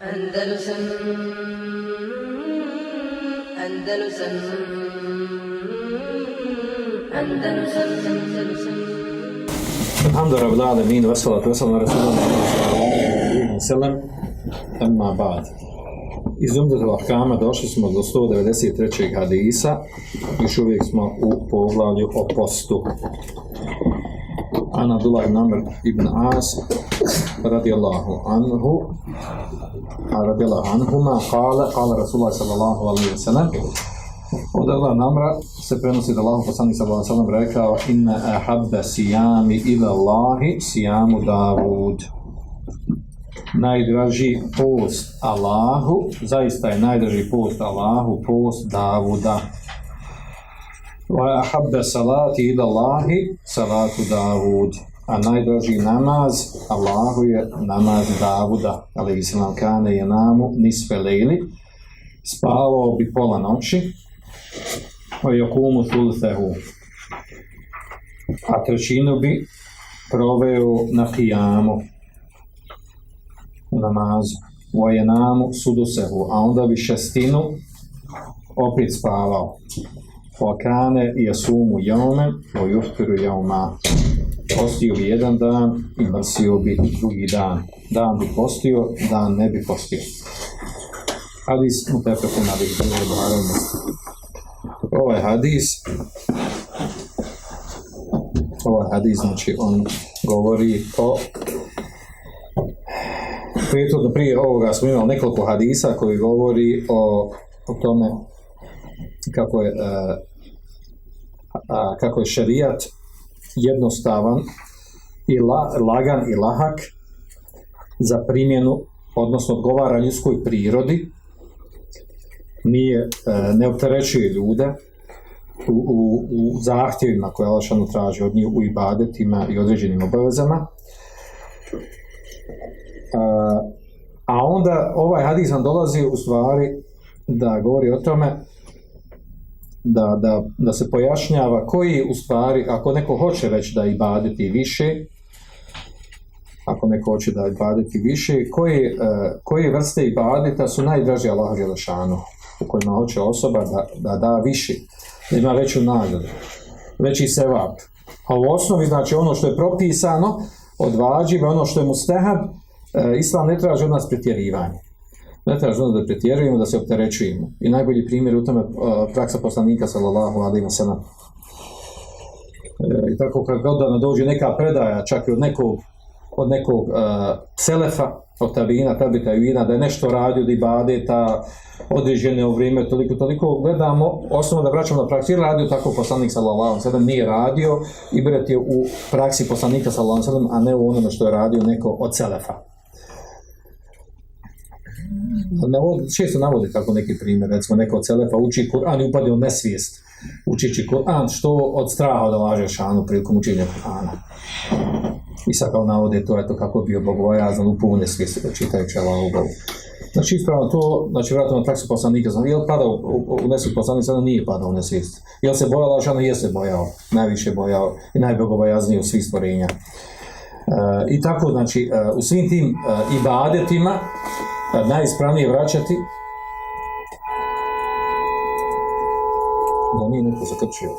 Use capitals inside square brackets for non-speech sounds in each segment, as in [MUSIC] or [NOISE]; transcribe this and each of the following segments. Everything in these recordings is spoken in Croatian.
Andalusam Andalusam Andalusam Andalusam الحمد لله رب العالمين والصلاة والسلام على رسول الله sallallahu alaihi wasallam amma ba'd iz Umdatul Ahkama došli smo do 193. hadisa još uvijek smo u poglavlju o postu An Abdullah ibn Amr ibn As radijallahu anhu a radijallahu anhuma kale, kale Rasulullah sallallahu alaihi wasallam od Allah namra se prenosi da Allah poslanik sallallahu alejhi ve sellem rekao inna ahabba siyami ila Allahi siyamu Davud. Najdraži post Allahu, zaista je najdraži post Allahu post Davuda. Wa ahabba salati ila Allahi salatu Davud. A najdraži namaz Allahu je namaz Davuda, alaihi sallam kane je namu nisfe lejli, spavao bi pola noći, wa yakumu thulthahu a trećinu bi proveo na kijamu u namazu. Wa yanamu sudusehu. A onda bi šestinu opet spavao. Wa kane yasumu yawman wa yuftiru yawma postio bi jedan dan i mrsio bi drugi dan. Dan bi postio, dan ne bi postio. Hadis mutefekun na bih ovaj hadis ovaj hadis znači on govori o prijetodno prije ovoga smo imali nekoliko hadisa koji govori o, o tome kako je a, a, kako je šerijat jednostavan i la, lagan i lahak za primjenu odnosno odgovara ljudskoj prirodi nije, e, ne opterećuje ljude u, u, u zahtjevima koje Alašanu traži od njih u ibadetima i određenim obavezama. A, a onda ovaj hadis dolazi u stvari da govori o tome da, da, da se pojašnjava koji u stvari, ako neko hoće već da ibadeti više, ako neko hoće da ibadeti više, koje, koje vrste ibadeta su najdraže Allahu Želešanu, u kojima hoće osoba da, da da više, da ima veću nagradu, veći sevap. A u osnovi, znači ono što je propisano od vađiva, ono što je mustehab, e, Islam ne traži od nas pretjerivanje. Ne nas da pretjerujemo, da se opterećujemo. I najbolji primjer u tome praksa poslanika, sallallahu alaihi wa sallam. E, I tako kad god da dođe neka predaja, čak i od nekog od nekog uh, selefa, od tabina, tabita i da je nešto radio, da ibadeta, određene u vrijeme, toliko, toliko, gledamo, osnovno da vraćamo na praksi, radio tako poslanik sallallahu sallam, nije radio, i je u praksi poslanika sallallahu sallam, a ne u onome što je radio neko od selefa. Navod, često navodi tako neki primjer, recimo neko od selefa uči Kur'an i upade u nesvijest, učići Kur'an, što od straha da laže šanu prilikom učenja Kur'ana. I sad kao navode to, eto kako bio bogobojazan u pune svijesti čitajući Bogu. Znači ispravno to, znači vratno na praksu poslanika, znači, je li padao u, u, u nesvijest poslanik, sada nije padao u nesvijest. Je li se bojao lažano? Jeste bojao, najviše bojao i najbogobojazniji od svih stvorenja. E, I tako, znači, e, u svim tim e, ibadetima najispravnije vraćati da nije neko zakrčio.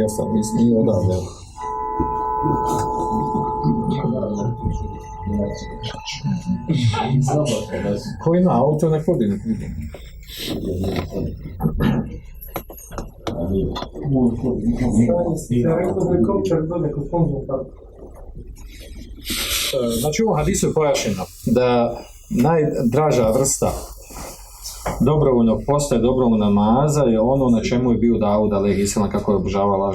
Ja sam, nije odavde. Ko ima auto, ne vodi, ne vidi. Znači u hadisu je pojašeno da najdraža vrsta dobrovoljnog posta i dobrovoljnog namaza je ono na čemu je bio Davud alaihi islam kako je obožavala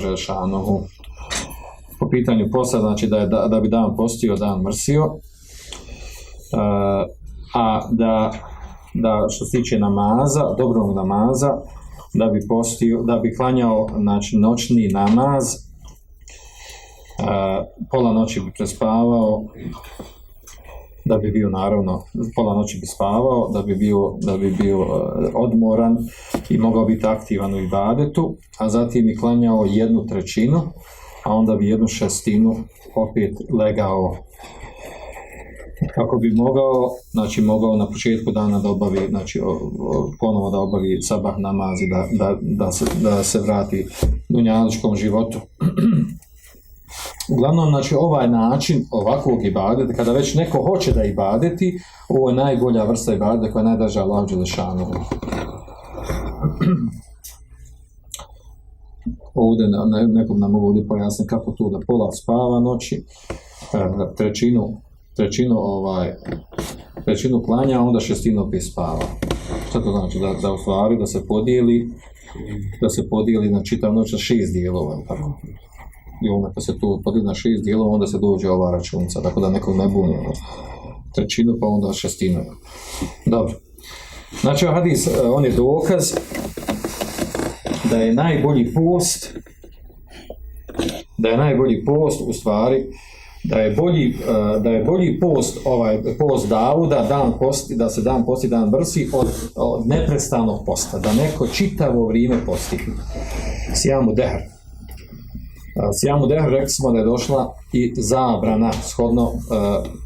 po pitanju posta, znači da, je, da, da bi dan postio, dan mrsio. Uh, a da, da što se tiče namaza, dobrovoljnog namaza da bi postio, da bi klanjao znači, noćni namaz uh, pola noći bi prespavao da bi bio naravno pola noći bi spavao, da bi bio, da bi bio uh, odmoran i mogao biti aktivan u ibadetu, a zatim i klanjao jednu trećinu a onda bi jednu šestinu opet legao kako bi mogao, znači mogao na početku dana da obavi, znači o, o, ponovo da obavi sabah namaz da, da, da, se, da se vrati dunjaličkom životu. Uglavnom, znači ovaj način ovakvog ibadeta, kada već neko hoće da ibadeti, ovo je najbolja vrsta ibadeta koja najdraža Allah Đelešanu. [CLEARS THROAT] Ovdje, ne, nekom nam ovdje pojasniti kako tu da pola spava noći, e, trećinu, trećinu ovaj, trećinu klanja, onda šestinu opet spava. Šta to znači? Da, da u stvari da se podijeli, da se podijeli na čitav noć na šest dijelova, jel tako? I onda kad se tu podijeli na šest dijelova, onda se dođe ova računica, tako da nekog ne buni. ono, Trećinu pa onda šestinu. Dobro. Znači, ovaj hadis, e, on je dokaz da je najbolji post, da je najbolji post u stvari, da je bolji, e, da je bolji post, ovaj post Davuda, dan posti, da se dan posti, dan brsi, od, od neprestanog posta, da neko čitavo vrijeme posti. Sijamu dehr. Sijamu dehr rekli smo da je došla i zabrana, shodno uh,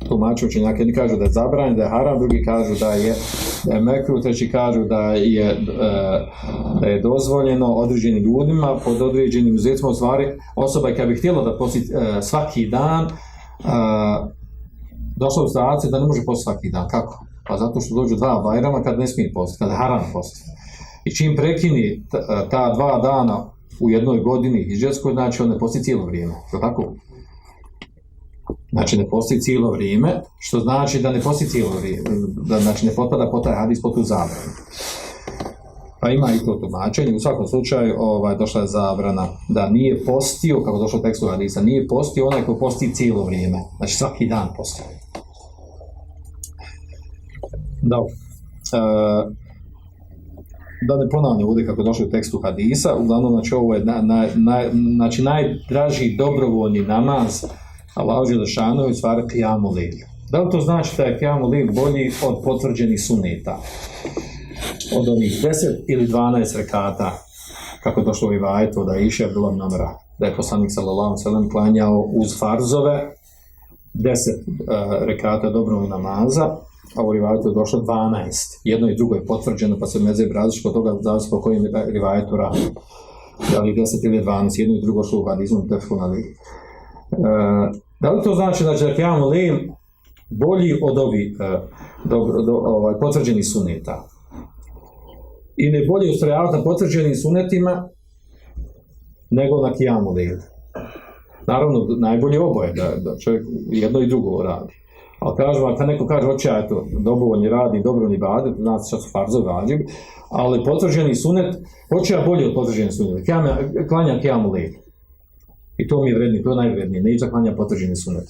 tumaču učenjaka. Jedni kažu da je zabran, da je haram, drugi kažu da je, da je mekru, treći kažu da je, uh, da je dozvoljeno određenim ljudima pod određenim uzecima u stvari osoba kada bi htjela da posti uh, svaki dan došla u situaciju da ne može postiti svaki dan. Kako? Pa zato što dođu dva bajrama kad ne smije postiti, kad haram postiti. I čim prekini ta dva dana u jednoj godini hijđarskoj, znači on ne posti cijelo vrijeme. Je tako? Znači ne posti cijelo vrijeme, što znači da ne posti cijelo vrijeme, da znači ne potpada po taj hadis po tu zabranu. Pa ima i to tumačenje, u svakom slučaju ovaj, došla je zabrana da nije postio, kako došlo tekstu hadisa, nije postio onaj ko posti cijelo vrijeme, znači svaki dan posti. Dobro. E, da ne ponavljam ovdje kako je došlo u tekstu hadisa, uglavnom znači ovo je na, na, na, znači najdraži dobrovoljni namaz Allah Želešanu i stvari Qiyamu Lil. Da li to znači da je Lil bolji od potvrđenih suneta? Od onih 10 ili 12 rekata, kako je došlo u Ivajetu, da je iše bilo namra, da je poslanik sallallahu sallam klanjao uz farzove 10 uh, rekata dobrovoljnog namaza, a u rivajetu je došlo 12. Jedno i drugo je potvrđeno, pa se mezeb različito od toga zavisi po kojem rivajetu radi. Da li 10 ili 12, jedno i drugo su u hadizmu tefkuna li. E, da li to znači da da Qiyamu Lejl bolji od ovih e, do, do, ovaj, potvrđenih suneta? I ne bolje ustrajavati na potvrđenim sunetima nego na Qiyamu Lejl. Naravno, najbolje oboje, da, da čovjek jedno i drugo radi. Ali kažem, ako neko kaže, hoće ja to, dobrovoljni radi, dobrovoljni badet, znači što su farzo rađim, ali potvrđeni sunet, hoće ja bolje od potvrđeni sunet, klanja kjamu led. I to mi je vrednije, to je najvrednije, neće klanja potvrđeni sunet.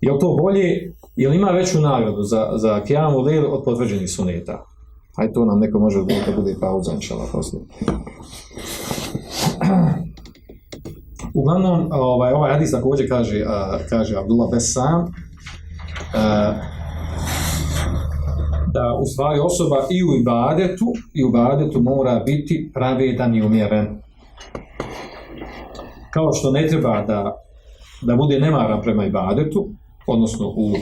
Je li to bolje, je ima veću nagradu za, za kjamu led od potvrđenih suneta? Ajde, to nam neko može da bude pauza, inšala, poslije. Uglavnom, ovaj, ovaj hadis također kaže, kaže Abdullah Besam, da u stvari osoba i u ibadetu i u ibadetu mora biti pravedan i umjeren. Kao što ne treba da, da bude nemaran prema ibadetu, odnosno u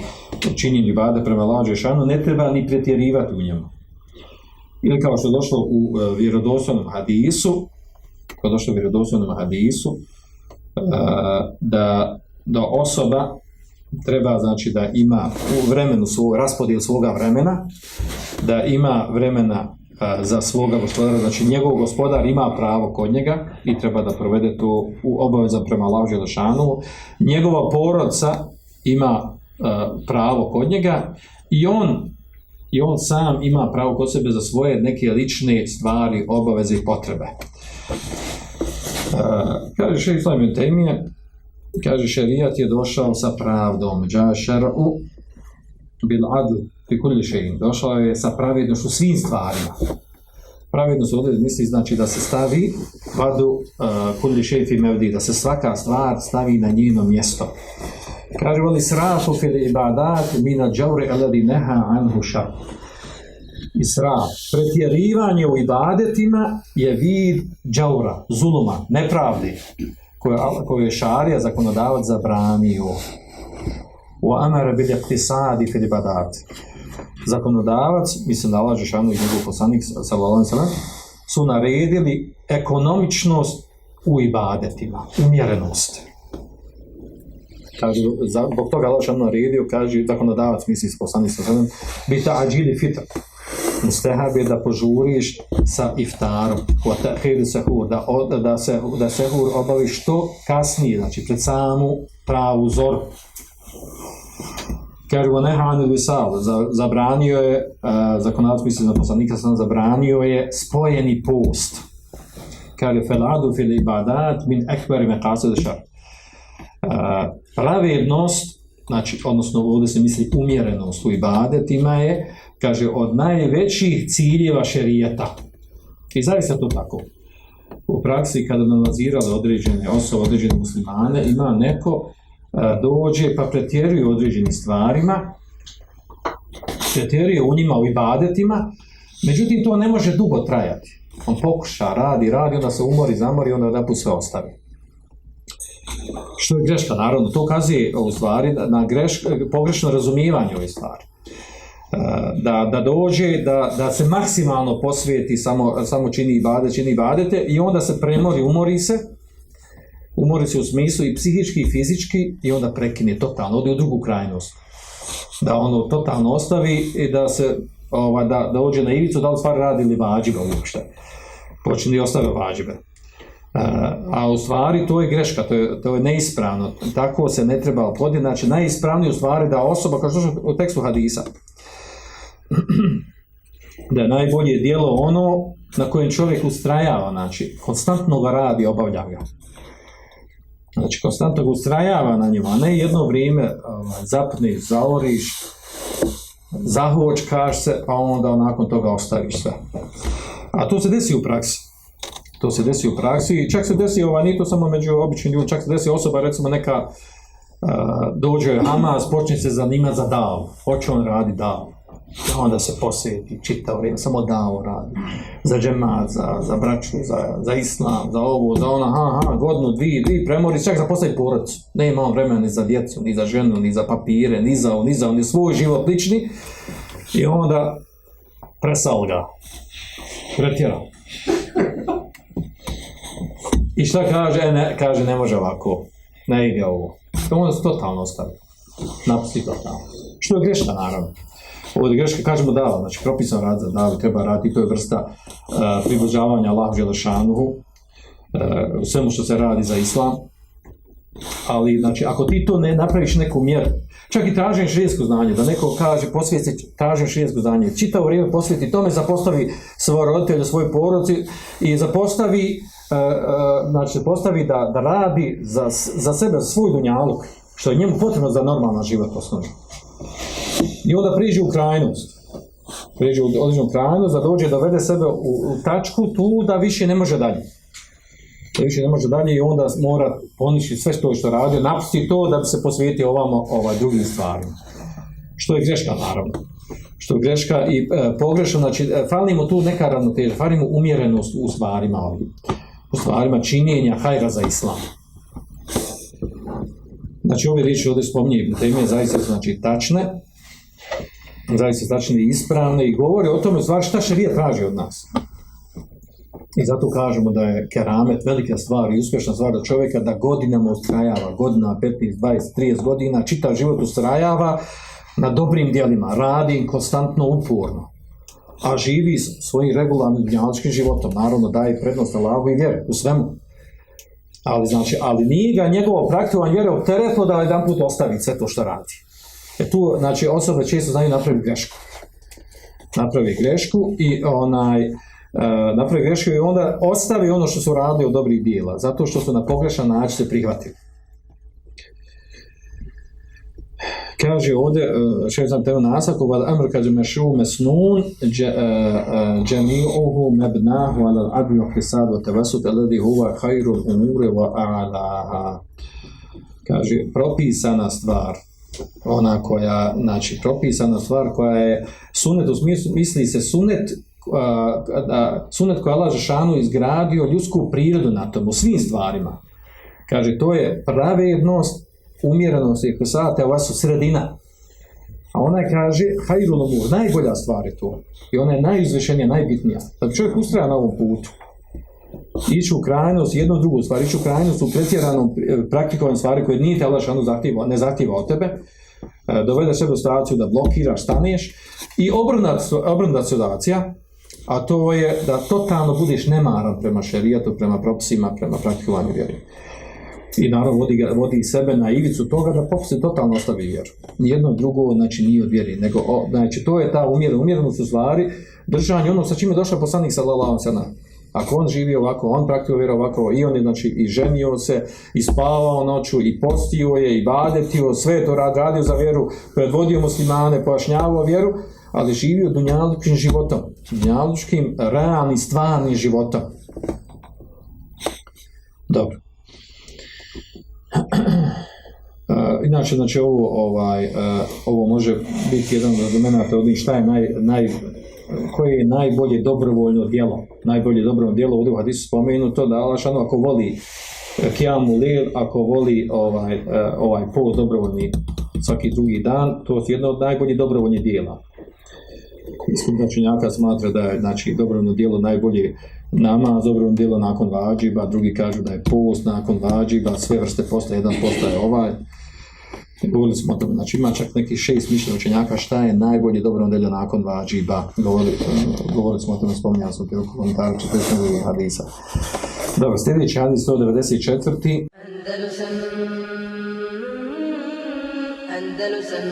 činjenju ibade prema lađe šanu, ne treba ni pretjerivati u njemu. Ili kao što je došlo u uh, vjerodostojnom hadisu, kao došlo u vjerodostojnom hadisu, uh, da, da osoba treba znači da ima u vremenu svog raspodijel svoga vremena, da ima vremena a, za svoga gospodara, znači njegov gospodar ima pravo kod njega i treba da provede to u obaveza prema Allahu Đelešanu. Njegova porodca ima a, pravo kod njega i on i on sam ima pravo kod sebe za svoje neke lične stvari, obaveze i potrebe. Uh, kaže še Islam Temije, kaže šerijat je došao sa pravdom. Dža šer'u bil adl fi kulli še'in. Došao je sa pravednošću svim stvarima. Pravednost ovdje misli znači da se stavi vadu uh, kulli fi mevdi da se svaka stvar stavi na njeno mjesto. Kaže voli srafu fil ibadat mina džauri aladi neha anhu šar. Isra, pretjerivanje u ibadetima je vid džaura, zuluma, nepravdi koje, koje je šarija zakonodavac zabranio. U amara bil iktisadi fil ibadat. Zakonodavac, mislim da Allah Žešanu i njegov poslanik su naredili ekonomičnost u ibadetima, umjerenost. Kaže, zbog toga Allah Žešanu naredio, kaže, zakonodavac, misli s ve sellem, bi ta'đili fitr. Mustahab je da požuriš sa iftarom, da, od- da, se, da sehur obavi što kasnije, znači pred samu pravu zoru. Kaže, zabranio je, uh, zakonodavac misli na poslanika sam zabranio je spojeni post. Kaže, fel adu fil ibadat min ekberi meqasid šar. Uh, pravednost, znači, odnosno ovdje se misli umjerenost u ibadetima je, kaže, od najvećih ciljeva šerijeta. I zaista to tako. U praksi kada nalazirale određene osobe, određene muslimane, ima neko a, dođe pa pretjeruje određenim stvarima, pretjeruje u njima u ibadetima, međutim to ne može dugo trajati. On pokuša, radi, radi, onda se umori, zamori, onda odaput sve ostavi. Što je greška, naravno, to ukazuje u stvari da- na greš, pogrešno razumijevanje ove stvari. E, Da, da dođe, da, da se maksimalno posvijeti, samo, samo čini ibade, čini ibadete i onda se premori, umori se, umori se u smislu i psihički i fizički i onda prekine totalno, ode u drugu krajnost. Da ono totalno ostavi i da se ovaj, da, da dođe na ivicu, da li stvar radi ili vađibe uopšte. Počne i ostave vađibe. Uh, a u stvari to je greška, to je, to je neispravno. Tako se ne treba opoditi. Znači, najispravnije u stvari da osoba, kao što je u tekstu hadisa, [CLEARS THROAT] da je najbolje dijelo ono na kojem čovjek ustrajava, znači, konstantno ga radi, obavlja ga. Znači, konstantno ga ustrajava na njemu, a ne jedno vrijeme ovaj, zapneš, zaoriš, zahočkaš se, pa onda nakon toga ostaviš sve. A to se desi u praksi. To se desi u praksi i čak se desi, ovaj, nije to samo među običnim ljudima, čak se desi osoba, recimo neka uh, dođe Hamas, počne se zanimati za davu, hoće on radi davu. Onda se posjeti, čita vrijeme, samo davu radi. Za džemat, za, za braću, za, za islam, za ovo, za ono, ha, ha, godinu, dvije, dvije, premori, čak za postaviti porodicu. Nema on vremena ni za djecu, ni za ženu, ni za papire, ni za ni za ni svoj život lični. I onda presal ga, pretjerao. I šta kaže? E, ne, kaže, ne može ovako. Ne ide ovo. To se totalno ostavi. Napusti totalno. Što je greška, naravno. Ovdje greška, kažemo da, znači propisan rad za davu treba raditi, to je vrsta uh, približavanja Allahu Želešanuhu, uh, u svemu što se radi za islam. Ali, znači, ako ti to ne napraviš neku mjeru, čak i tražen širijesko znanje, da neko kaže, posvijeti tražen širijesko znanje, čitavo vrijeme posvijeti tome, zapostavi svoje roditelje, svoje porodci i zapostavi, uh, znači, postavi da, da radi za, za sebe, za svoj dunjaluk, što je njemu potrebno za normalan život osnovno. I onda priđe u krajnost. Priđe u određenu krajnost, da dođe da vede sebe u, tačku tu da više ne može dalje. Da više ne može dalje i onda mora poništiti sve što što radio, napusti to da bi se posvijetio ovamo ovaj, drugim stvarima. Što je greška, naravno. Što je greška i e, pogrešno, znači, e, falimo tu neka ravnoteža, falimo umjerenost u stvarima ovdje. U stvarima činjenja hajra za islam. Znači, ove riječi ovdje spominje, teme zaista su znači, tačne, zaista i ispravne i govore o tome u stvari šta šarija traži od nas. I zato kažemo da je keramet velika stvar i uspješna stvar da čovjeka da godinama ustrajava, godina 15, 20, 30 godina, čitav život ustrajava na dobrim dijelima, radi konstantno uporno, a živi svojim regularnim dnjaličkim životom, naravno daje prednost Allahu i vjeri u svemu. Ali znači, ali nije ga njegovo praktikovanje vjere opteretno da jedan put ostavi sve to što radi. E tu, znači, osobe često znaju napraviti grešku. Napravi grešku i onaj, uh, napravi grešku i onda ostavi ono što su radili od dobrih dijela, zato što su na pogrešan način se prihvatili. Kaže ovdje, še sam teo nasaku, val amr kaže mešu mesnun, džemi'uhu mebnahu ala admi wa hisad wa tevasut alladhi huwa khairu umuri wa a'laha. Kaže, propisana stvar, ona koja, znači, propisana stvar koja je sunet, u smislu, misli se sunet, uh, sunet koja Allah Žešanu izgradio ljudsku prirodu na tomu, svim stvarima. Kaže, to je pravednost, umjerenost i kusate, ova su sredina. A ona kaže, hajrul umur, najbolja stvar je to. I ona je najizvešenija, najbitnija. Da bi čovjek ustraja na ovom putu, ići u krajnost, jednu drugu stvar, ići u krajnost u pretjeranom e, praktikovanju stvari koje nije te Allah zahtjeva, ne zahtjeva od tebe, e, dovede sebe u situaciju da blokiraš, staneš i obrnat, obrnat situacija, a to je da totalno budeš nemaran prema šerijatu, prema propisima, prema praktikovanju vjeri. I naravno vodi, vodi sebe na ivicu toga da poslije totalno ostavi vjeru. Nijedno drugo znači nije od vjeri, nego o, znači to je ta umjerenost u stvari, držanje ono sa čime je došao poslanik sallallahu alejhi Ako on živi ovako, on praktikuje vjeru ovako, i on je znači i ženio se, i spavao noću, i postio je, i badetio, sve to rad, radio za vjeru, predvodio muslimane, pojašnjavao vjeru, ali živio dunjalučkim životom, dunjalučkim, realnim, stvarnim životom. Dobro. Uh, [CLEARS THROAT] inače, znači ovo, ovaj, uh, ovo može biti jedan od domenata od šta je naj, naj, koje je najbolje dobrovoljno djelo. Najbolje dobrovoljno djelo ovdje u hadisu spomenuto da Allah šano ako voli kijamu lil, ako voli ovaj, uh, ovaj post dobrovoljni svaki drugi dan, to su jedno od najboljih dobrovoljnih djela. Iskup učenjaka smatra da je znači, dobrovoljno djelo najbolje namaz, dobrovoljno djelo nakon vađiba, drugi kažu da je post nakon vađiba, sve vrste posta, jedan posta je ovaj. Govorili smo o tome, znači ima čak neki šest mišljenja učenjaka šta je najbolje dobrovoljno djelo nakon vađiba. Govorili, govorili smo o tome, spominjali smo u komentaru 42 hadisa. Dobro, sljedeći hadis 194. Andalusam Andalusam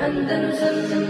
Andalusam Andalusam